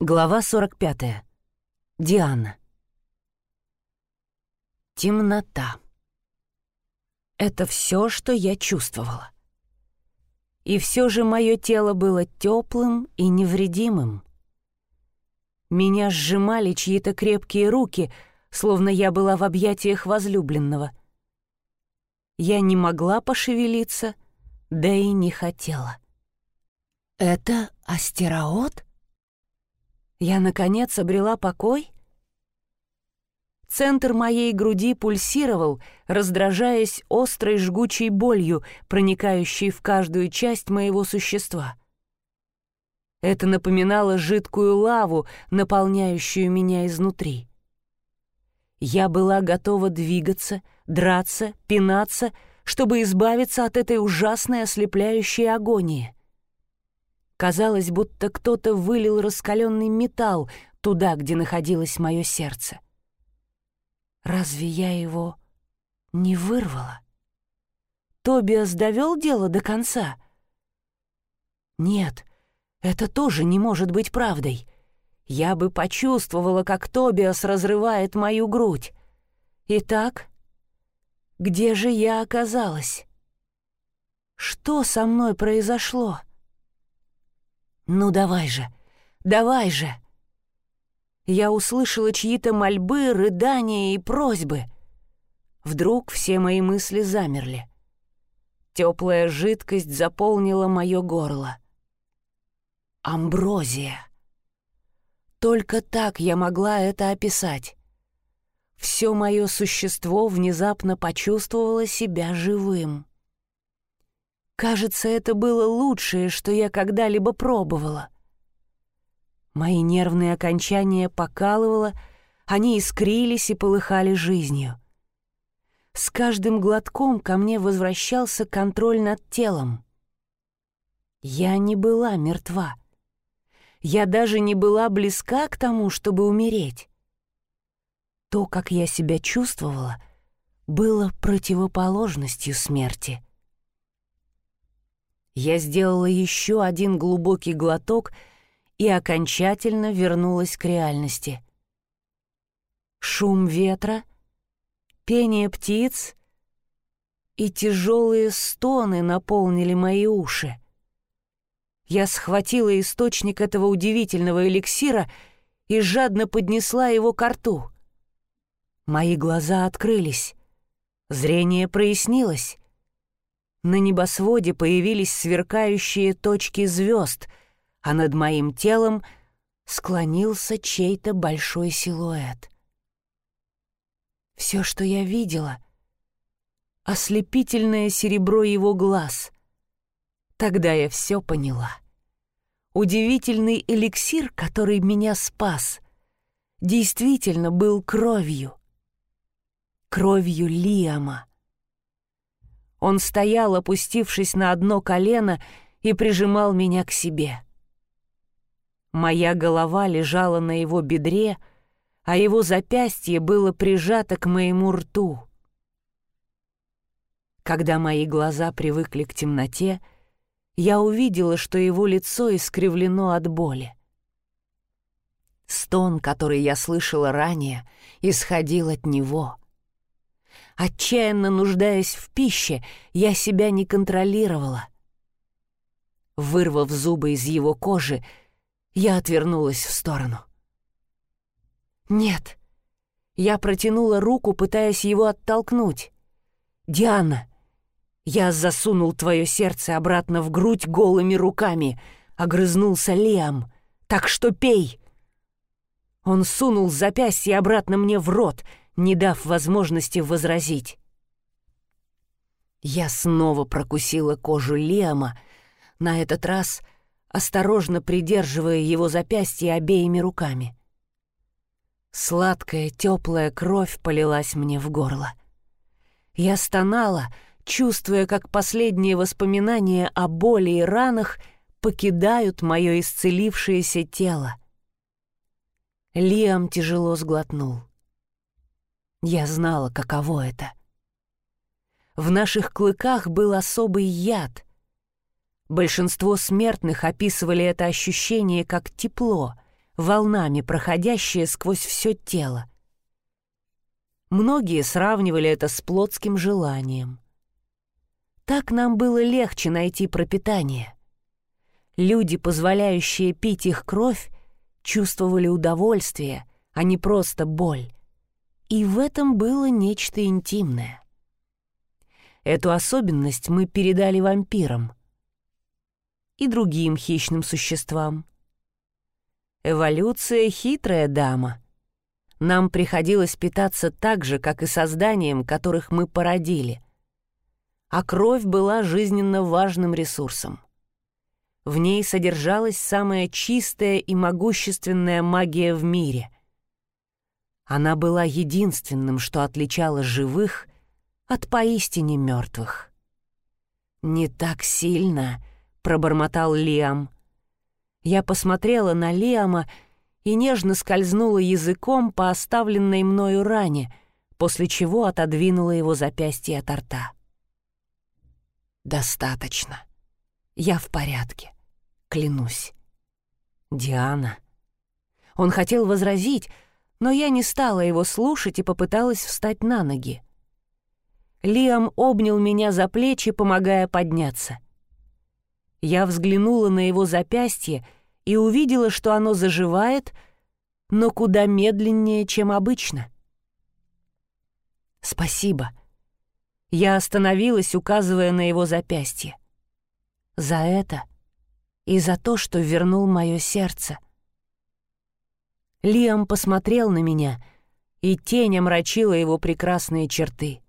Глава 45. Диана. Темнота. Это все, что я чувствовала. И все же мое тело было теплым и невредимым. Меня сжимали чьи-то крепкие руки, словно я была в объятиях возлюбленного. Я не могла пошевелиться, да и не хотела. «Это астероот?» Я, наконец, обрела покой? Центр моей груди пульсировал, раздражаясь острой жгучей болью, проникающей в каждую часть моего существа. Это напоминало жидкую лаву, наполняющую меня изнутри. Я была готова двигаться, драться, пинаться, чтобы избавиться от этой ужасной ослепляющей агонии. Казалось, будто кто-то вылил раскаленный металл туда, где находилось мое сердце. Разве я его не вырвала? Тобиас довел дело до конца? Нет, это тоже не может быть правдой. Я бы почувствовала, как Тобиас разрывает мою грудь. Итак, где же я оказалась? Что со мной произошло?» «Ну давай же, давай же!» Я услышала чьи-то мольбы, рыдания и просьбы. Вдруг все мои мысли замерли. Теплая жидкость заполнила мое горло. Амброзия. Только так я могла это описать. Все мое существо внезапно почувствовало себя живым. Кажется, это было лучшее, что я когда-либо пробовала. Мои нервные окончания покалывало, они искрились и полыхали жизнью. С каждым глотком ко мне возвращался контроль над телом. Я не была мертва. Я даже не была близка к тому, чтобы умереть. То, как я себя чувствовала, было противоположностью смерти. Я сделала еще один глубокий глоток и окончательно вернулась к реальности. Шум ветра, пение птиц и тяжелые стоны наполнили мои уши. Я схватила источник этого удивительного эликсира и жадно поднесла его к рту. Мои глаза открылись, зрение прояснилось. На небосводе появились сверкающие точки звезд, а над моим телом склонился чей-то большой силуэт. Все, что я видела — ослепительное серебро его глаз. Тогда я все поняла. Удивительный эликсир, который меня спас, действительно был кровью. Кровью Лиама. Он стоял, опустившись на одно колено, и прижимал меня к себе. Моя голова лежала на его бедре, а его запястье было прижато к моему рту. Когда мои глаза привыкли к темноте, я увидела, что его лицо искривлено от боли. Стон, который я слышала ранее, исходил от него — Отчаянно нуждаясь в пище, я себя не контролировала. Вырвав зубы из его кожи, я отвернулась в сторону. «Нет». Я протянула руку, пытаясь его оттолкнуть. «Диана, я засунул твое сердце обратно в грудь голыми руками», — огрызнулся Лиам. «Так что пей!» Он сунул запястье обратно мне в рот — не дав возможности возразить. Я снова прокусила кожу Лиама, на этот раз осторожно придерживая его запястье обеими руками. Сладкая теплая кровь полилась мне в горло. Я стонала, чувствуя, как последние воспоминания о боли и ранах покидают мое исцелившееся тело. Лиам тяжело сглотнул. Я знала, каково это. В наших клыках был особый яд. Большинство смертных описывали это ощущение как тепло, волнами проходящие сквозь все тело. Многие сравнивали это с плотским желанием. Так нам было легче найти пропитание. Люди, позволяющие пить их кровь, чувствовали удовольствие, а не просто боль. И в этом было нечто интимное. Эту особенность мы передали вампирам и другим хищным существам. Эволюция — хитрая дама. Нам приходилось питаться так же, как и созданием, которых мы породили. А кровь была жизненно важным ресурсом. В ней содержалась самая чистая и могущественная магия в мире. Она была единственным, что отличало живых от поистине мертвых. «Не так сильно», — пробормотал Лиам. Я посмотрела на Лиама и нежно скользнула языком по оставленной мною ране, после чего отодвинула его запястье от рта. «Достаточно. Я в порядке клянусь. Диана. Он хотел возразить, но я не стала его слушать и попыталась встать на ноги. Лиам обнял меня за плечи, помогая подняться. Я взглянула на его запястье и увидела, что оно заживает, но куда медленнее, чем обычно. «Спасибо». Я остановилась, указывая на его запястье. «За это...» и за то, что вернул мое сердце. Лиам посмотрел на меня, и тень омрачила его прекрасные черты.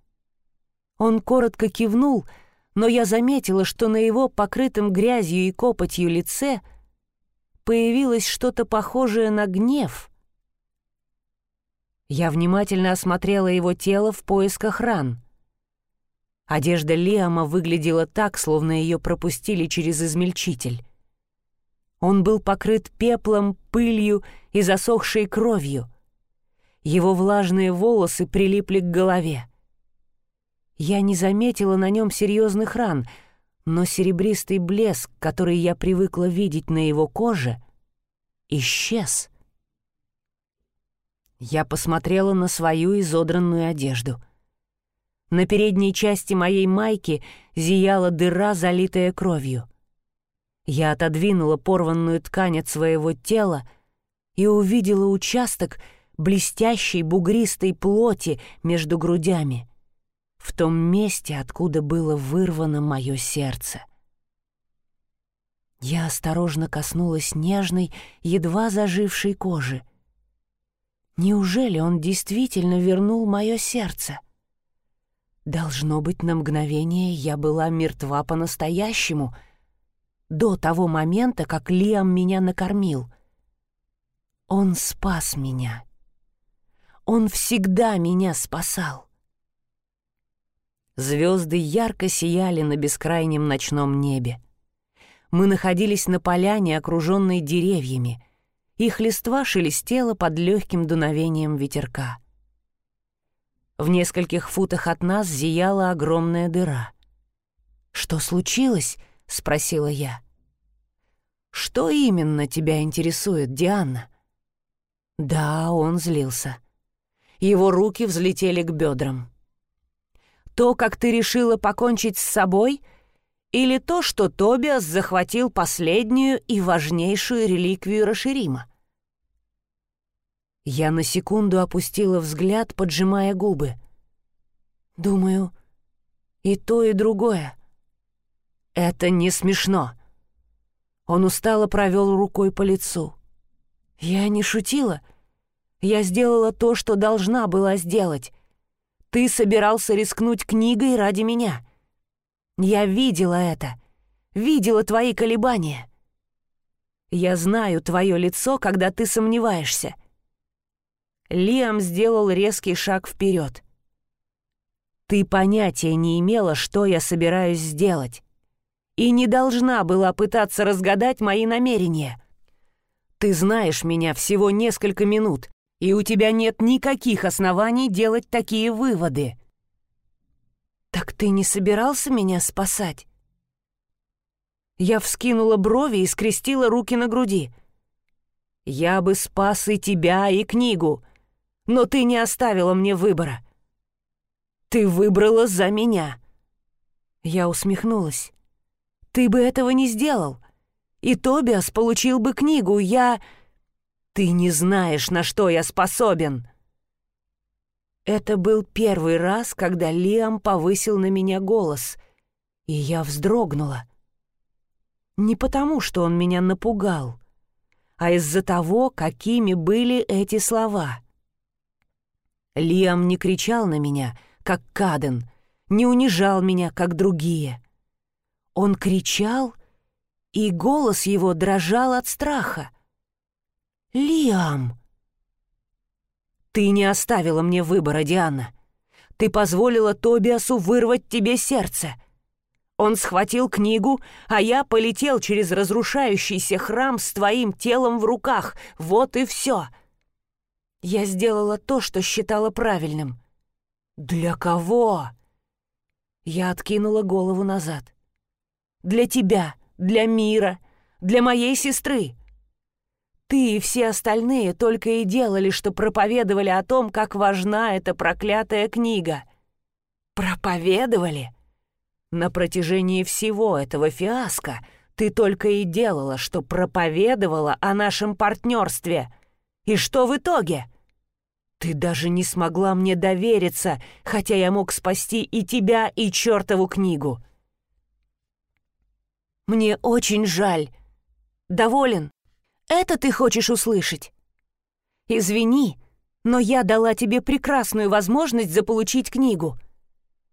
Он коротко кивнул, но я заметила, что на его покрытом грязью и копотью лице появилось что-то похожее на гнев. Я внимательно осмотрела его тело в поисках ран. Одежда Лиама выглядела так, словно ее пропустили через измельчитель. Он был покрыт пеплом, пылью и засохшей кровью. Его влажные волосы прилипли к голове. Я не заметила на нем серьезных ран, но серебристый блеск, который я привыкла видеть на его коже, исчез. Я посмотрела на свою изодранную одежду. На передней части моей майки зияла дыра, залитая кровью — я отодвинула порванную ткань от своего тела и увидела участок блестящей бугристой плоти между грудями, в том месте, откуда было вырвано мое сердце. Я осторожно коснулась нежной, едва зажившей кожи. Неужели он действительно вернул мое сердце? Должно быть, на мгновение я была мертва по-настоящему — до того момента, как Лиам меня накормил. Он спас меня. Он всегда меня спасал. Звезды ярко сияли на бескрайнем ночном небе. Мы находились на поляне, окруженной деревьями. Их листва шелестела под легким дуновением ветерка. В нескольких футах от нас зияла огромная дыра. «Что случилось?» — спросила я. «Что именно тебя интересует, Диана?» Да, он злился. Его руки взлетели к бедрам. «То, как ты решила покончить с собой, или то, что Тобиас захватил последнюю и важнейшую реликвию Раширима?» Я на секунду опустила взгляд, поджимая губы. «Думаю, и то, и другое». «Это не смешно». Он устало провел рукой по лицу. «Я не шутила. Я сделала то, что должна была сделать. Ты собирался рискнуть книгой ради меня. Я видела это. Видела твои колебания. Я знаю твое лицо, когда ты сомневаешься». Лиам сделал резкий шаг вперед. «Ты понятия не имела, что я собираюсь сделать и не должна была пытаться разгадать мои намерения. Ты знаешь меня всего несколько минут, и у тебя нет никаких оснований делать такие выводы. Так ты не собирался меня спасать? Я вскинула брови и скрестила руки на груди. Я бы спас и тебя, и книгу, но ты не оставила мне выбора. Ты выбрала за меня». Я усмехнулась. «Ты бы этого не сделал. И Тобиас получил бы книгу. Я...» «Ты не знаешь, на что я способен!» Это был первый раз, когда Лиам повысил на меня голос, и я вздрогнула. Не потому, что он меня напугал, а из-за того, какими были эти слова. Лиам не кричал на меня, как Каден, не унижал меня, как другие. Он кричал, и голос его дрожал от страха. «Лиам!» «Ты не оставила мне выбора, Диана. Ты позволила Тобиасу вырвать тебе сердце. Он схватил книгу, а я полетел через разрушающийся храм с твоим телом в руках. Вот и все. Я сделала то, что считала правильным. Для кого? Я откинула голову назад. Для тебя, для мира, для моей сестры. Ты и все остальные только и делали, что проповедовали о том, как важна эта проклятая книга. Проповедовали? На протяжении всего этого фиаско ты только и делала, что проповедовала о нашем партнерстве. И что в итоге? Ты даже не смогла мне довериться, хотя я мог спасти и тебя, и чертову книгу. Мне очень жаль. Доволен? Это ты хочешь услышать? Извини, но я дала тебе прекрасную возможность заполучить книгу.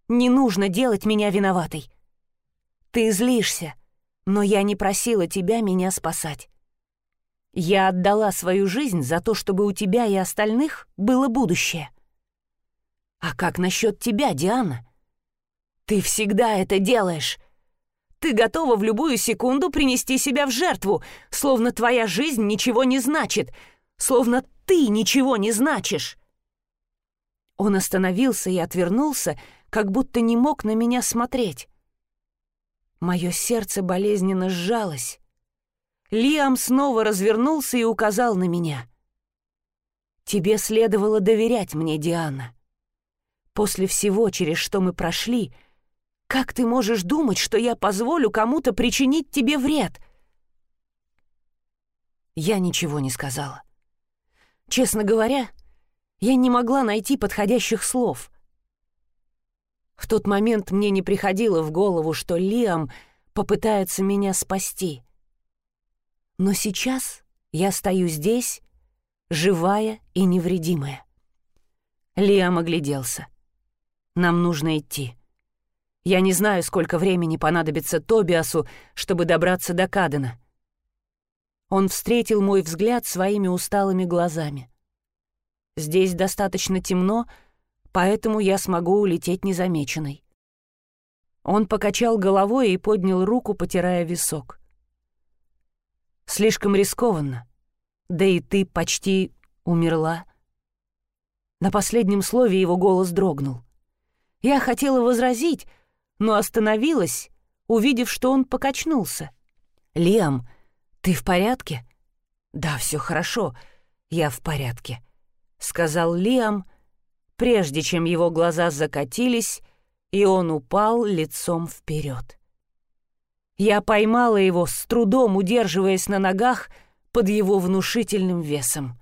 Не нужно делать меня виноватой. Ты злишься, но я не просила тебя меня спасать. Я отдала свою жизнь за то, чтобы у тебя и остальных было будущее. А как насчет тебя, Диана? Ты всегда это делаешь, ты готова в любую секунду принести себя в жертву, словно твоя жизнь ничего не значит, словно ты ничего не значишь. Он остановился и отвернулся, как будто не мог на меня смотреть. Мое сердце болезненно сжалось. Лиам снова развернулся и указал на меня. «Тебе следовало доверять мне, Диана. После всего, через что мы прошли, — как ты можешь думать, что я позволю кому-то причинить тебе вред?» Я ничего не сказала. Честно говоря, я не могла найти подходящих слов. В тот момент мне не приходило в голову, что Лиам попытается меня спасти. Но сейчас я стою здесь, живая и невредимая. Лиам огляделся. «Нам нужно идти». Я не знаю, сколько времени понадобится Тобиасу, чтобы добраться до Кадена. Он встретил мой взгляд своими усталыми глазами. Здесь достаточно темно, поэтому я смогу улететь незамеченной. Он покачал головой и поднял руку, потирая висок. «Слишком рискованно. Да и ты почти умерла». На последнем слове его голос дрогнул. Я хотела возразить, но остановилась, увидев, что он покачнулся. «Лиам, ты в порядке?» «Да, все хорошо, я в порядке», — сказал Лиам, прежде чем его глаза закатились, и он упал лицом вперед. Я поймала его, с трудом удерживаясь на ногах под его внушительным весом.